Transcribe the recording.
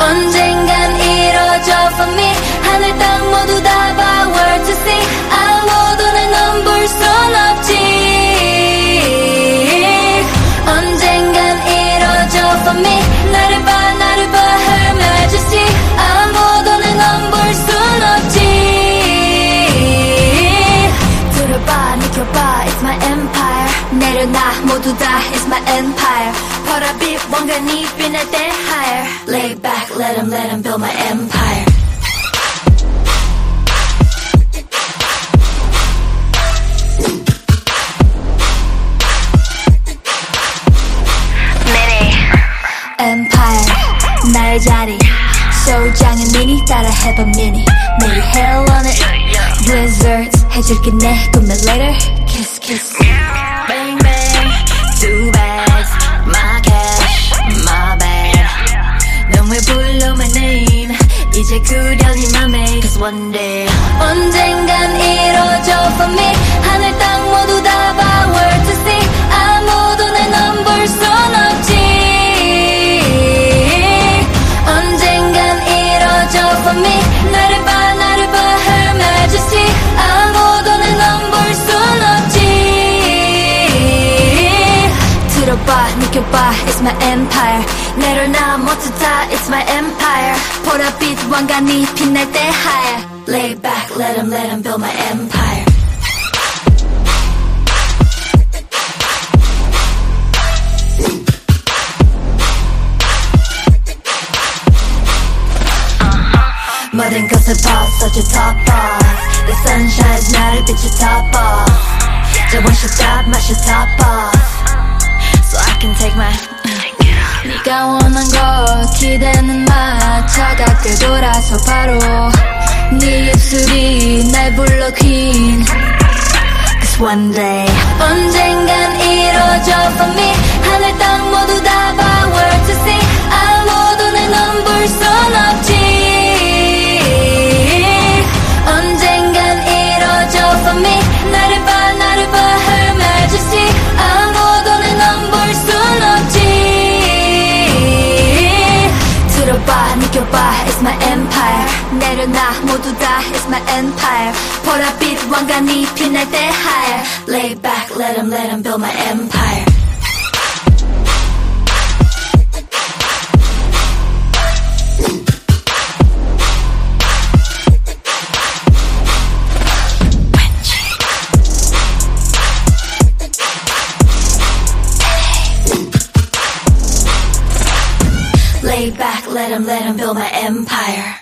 언젠간 이뤄져 for me. 하늘 땅 모두 다 봐 내려놔 모두 다 it's my empire 보랏빛 왕관이 빛날 때 higher lay back let him let him build my empire empire 나의 자리 소장은 미니 따라 해봐 미니 매일 hell on it blizzards 해줄게 내 꿈을 later kiss kiss 이제 그려니 맘에. Cause one day 들어봐 느껴봐 it's my empire 내려놔 모두 다 it's my empire 보랏빛 왕관이 빛날 때 higher lay back let him let him build my empire 모든 것을 벗어줘 top off The sun shines 나를 비춰 top off 자 one shot stop 마셔 top off So I Can take my 네가 원한 거 기대는 마 차갑게 돌아서 바로 네 입술이 날 불러 queen Cause one day 언젠간 이뤄져 for me. 하늘 땅모 my empire 보랏빛 왕관이 빛날 때 higher lay back let him let him build my empire Lay back, let him, let him build my empire.